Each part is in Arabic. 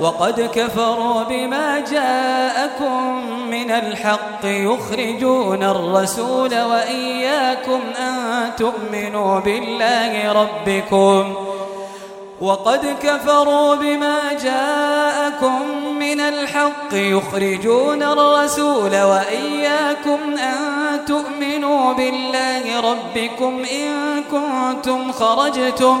وقد كفروا بما جاءكم من الحق يخرجون الرسول وإياكم أن تؤمنوا بالله ربكم. وقد كفروا بما جاءكم من الحق يخرجون الرسول وإياكم أن تؤمنوا بالله ربكم إن كنتم خرجتم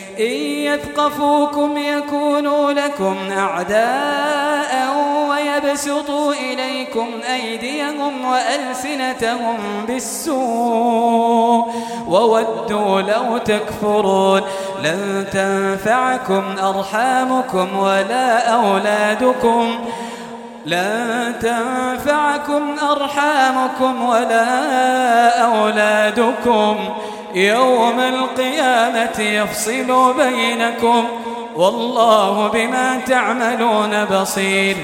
إن يثقفوكم يكونوا لكم أعداء ويبسطوا إليكم أيديهم وألسنتهم بالسوء وودوا لو تكفرون لن تنفعكم أرحامكم ولا أولادكم لن تنفعكم أرحامكم ولا أولادكم يوم القيامة يفصل بينكم والله بما تعملون بصير.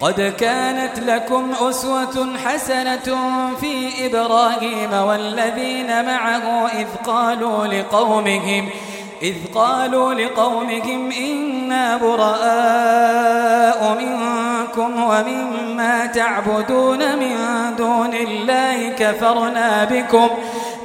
قد كانت لكم أسوة حسنة في إبراهيم والذين معه إذ قالوا لقومهم إذ قالوا لقومهم إنا براء منكم ومما تعبدون من دون الله كفرنا بكم.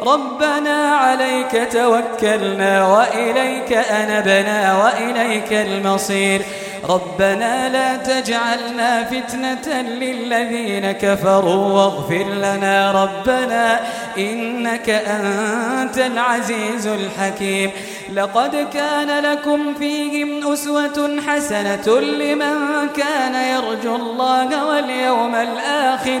ربنا عليك توكلنا وإليك أنبنا وإليك المصير. ربنا لا تجعلنا فتنة للذين كفروا واغفر لنا ربنا إنك أنت العزيز الحكيم. لقد كان لكم فيهم أسوة حسنة لمن كان يرجو الله واليوم الآخر.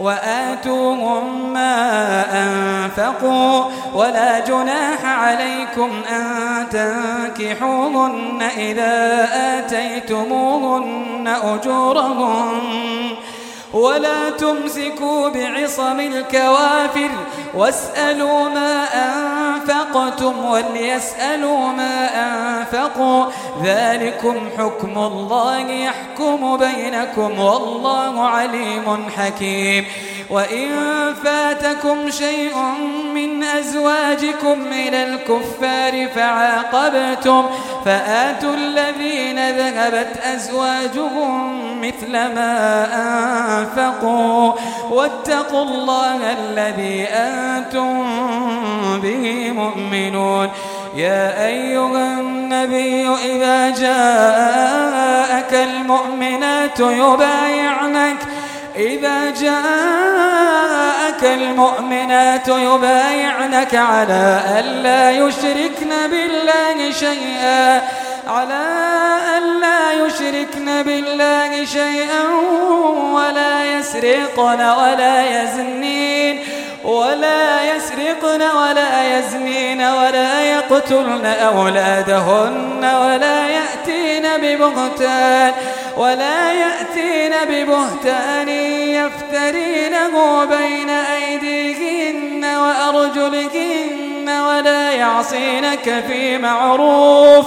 وآتوهم ما أنفقوا ولا جناح عليكم أن تنكحوهن إذا آتيتموهن أجورهن ولا تمسكوا بعصم الكوافر واسألوا ما أنفقتم وليسألوا ما أنفقوا ذلكم حكم الله يحكم بينكم والله عليم حكيم. وإن فاتكم شيء من أزواجكم إلى الكفار فعاقبتم فآتوا الذين ذهبت أزواجهم مثل ما أنفقوا واتقوا الله الذي أنتم به مؤمنون. يا أيها النبي إذا جاءك المؤمنات يبايعنك. إذا جاءك المؤمنات يبايعنك على ألا يشركن بالله شيئا على ألا يشركن بالله شيئا ولا يسرقن ولا يزنين ولا يسرقن ولا يزنين ولا يقتلن أولادهن ولا يأتين ببهتان ولا يأتين ببهتان يفترينه بين أيديهن وأرجلهن ولا يعصينك في معروف